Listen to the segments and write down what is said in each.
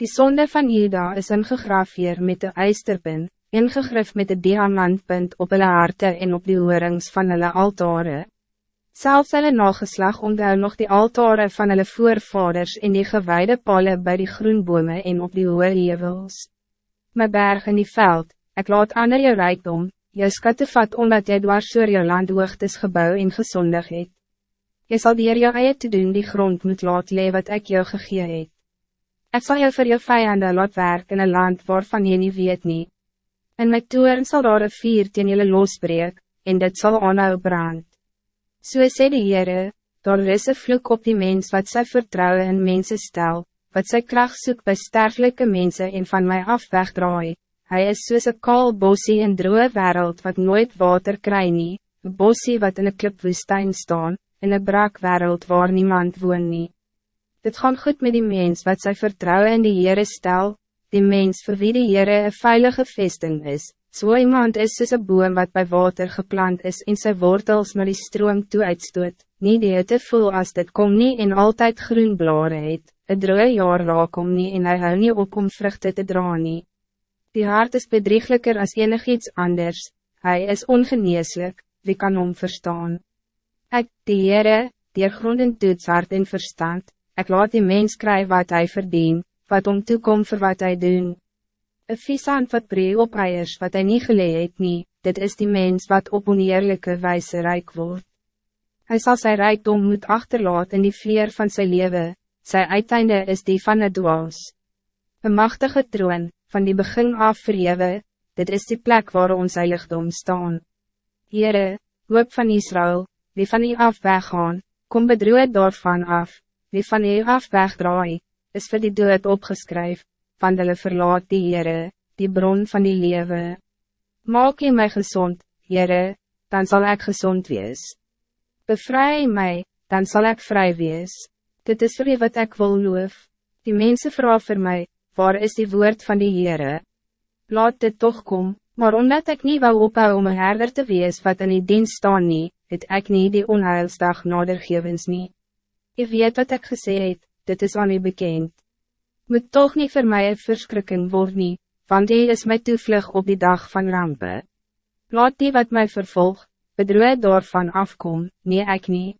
Die zonde van Juda is ingegrafeer met de ijsterpin, ingegrif met de diamantpunt op hulle harte en op die oorings van hulle altare. Zelfs hulle nageslag onthou nog die altare van hulle voorvaders en die gewijde pale bij die groenbome en op die hoë hevels. My berg in die veld, ik laat ander jou rijkdom, jou skatte vat omdat jy dwars oor jou land hoogtes gebouw en gezondig het. Jy sal dier jou eie te doen die grond moet laat lee wat ek jou gegee het. Ik zal jou voor je vijanden laat werk in een land waarvan je niet weet niet. En met toeren zal daar een vier teen jullie losbreek, en dit zal aanhou brand. So sê die Heere, daar is een vloek op die mens wat sy vertrouwen in mensen stel, wat sy kracht soek by sterfelijke mensen en van mij af wegdraai. Hij is soos een kaal bossie in droge wereld wat nooit water kry nie, een bossie wat in een klipwoestijn staan, in een brak wereld waar niemand woon nie. Dit gaan goed met die mens wat sy vertrouwen in die Heere stel, die mens voor wie die Heere een veilige vesting is, so iemand is soos een boom wat bij water geplant is en sy wortels maar die stroom toe uitstoot, nie die het te voel as dit kom nie en altijd groen blare het, een droge jaar raak om nie en hy hou nie op om vruchten te dra nie. Die hart is bedrieglijker als enig iets anders, hij is ongeneeslijk, wie kan om verstaan? Ek, die Heere, die grond en toets hart en verstand, ik laat die mens kry wat hij verdien, wat om toekom voor wat hij doen. Een visant wat bree op eiers wat hij niet geleid het nie, dit is die mens wat op oneerlijke wijze rijk wordt. Hij zal zijn rijkdom moet achterlaten in die vleer van zijn leven, zijn uiteinde is die van het dwaas. Een machtige troon, van die begin af verjewe, dit is die plek waar ons heiligdom staan. Heere, hoop van Israël, wie van u af weggaan, kom bedroe daarvan af, wie van u af wegdraai, is voor die dood opgeskryf, van hulle verlaat die Heere, die bron van die lewe. Maak je mij gezond, Heere, dan zal ik gezond wees. Bevrij mij, dan zal ik vrij wees. Dit is vir wat ik wil loof. Die mensen vragen voor mij, waar is die woord van die Heere? Laat dit toch kom, maar omdat ik niet wou ophou om een herder te wees wat in die dienst staan nie, het ek nie die onheilsdag nadergevens nie. Je weet wat ik gesê het, dit is aan u bekend. Moet toch niet voor mij een verschrikking worden, want die is mijn toevlug op die dag van rampen. Laat die wat mij vervolg, bedroe daarvan afkom, nie ek nie.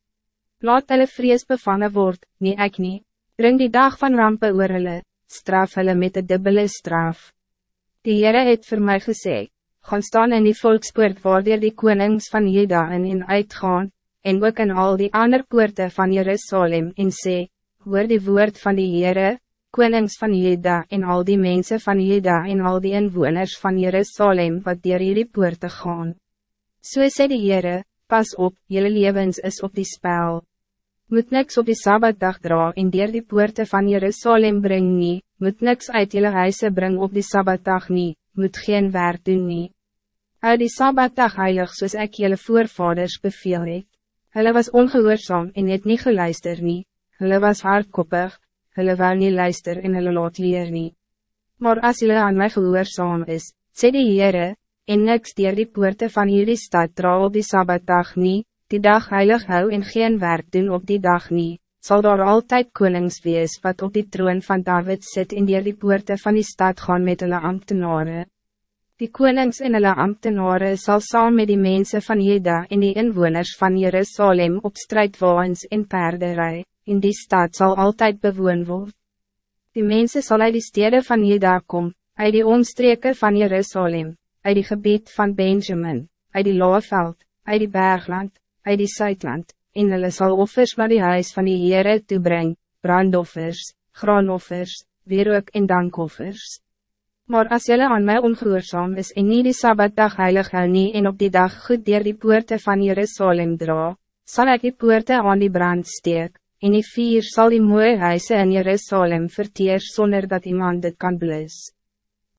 Laat hulle vrees bevangen word, nie ek nie. Bring die dag van rampen oor hulle, straf hulle met de dubbele straf. Die Heere het voor mij gesê, gaan staan in die volkspoort waar die konings van Juda in en uitgaan, en ook in al die andere poorten van Jerusalem en sê, hoor die woord van die Heere, konings van Juda en al die mensen van Juda en al die inwoners van Jerusalem wat dier hierdie poorte gaan. So sê die Heere, pas op, jullie levens is op die spel. Moet niks op die Sabbatdag dra en dier die poorte van Jerusalem bring nie, moet niks uit jullie huise bring op die Sabbatdag nie, moet geen werk doen nie. Hou die Sabbatdag heilig soos ek jullie voorvaders beveel het. Hulle was ongehoorzaam en het niet geluister nie, hulle was hardkoppig, hulle wou nie luister en hulle laat leer nie. Maar als hulle aan my gehoorzaam is, sê die Heere, en niks dier die poorte van hierdie stad dra op die Sabbatdag nie, die dag heilig hou en geen werk doen op die dag nie, zal daar altijd konings wees wat op die troon van David zit in dier die poorte van die stad gaan met hulle ambtenaren. Die konings en hulle ambtenaren sal saam met die mensen van Jeda en die inwoners van Jerusalem op strijdwaans en paarderij, in die stad zal altijd bewoon word. Die mensen zal uit die steden van Jeda kom, uit die omstreken van Jerusalem, uit die gebied van Benjamin, uit die Loeveld, uit die Bergland, uit die Zuidland, en hulle sal offers naar die huis van die Heere toebreng, brandoffers, graanoffers, wierook en dankoffers. Maar als jullie aan mij ongehoorzaam is en niet die Sabbatdag heilig hou nie en op die dag goed dier die poorte van Jerusalem dra, zal ik die poorte aan die brand steek, en die vier zal die mooie huise in Jerusalem verteer zonder dat iemand dit kan blus.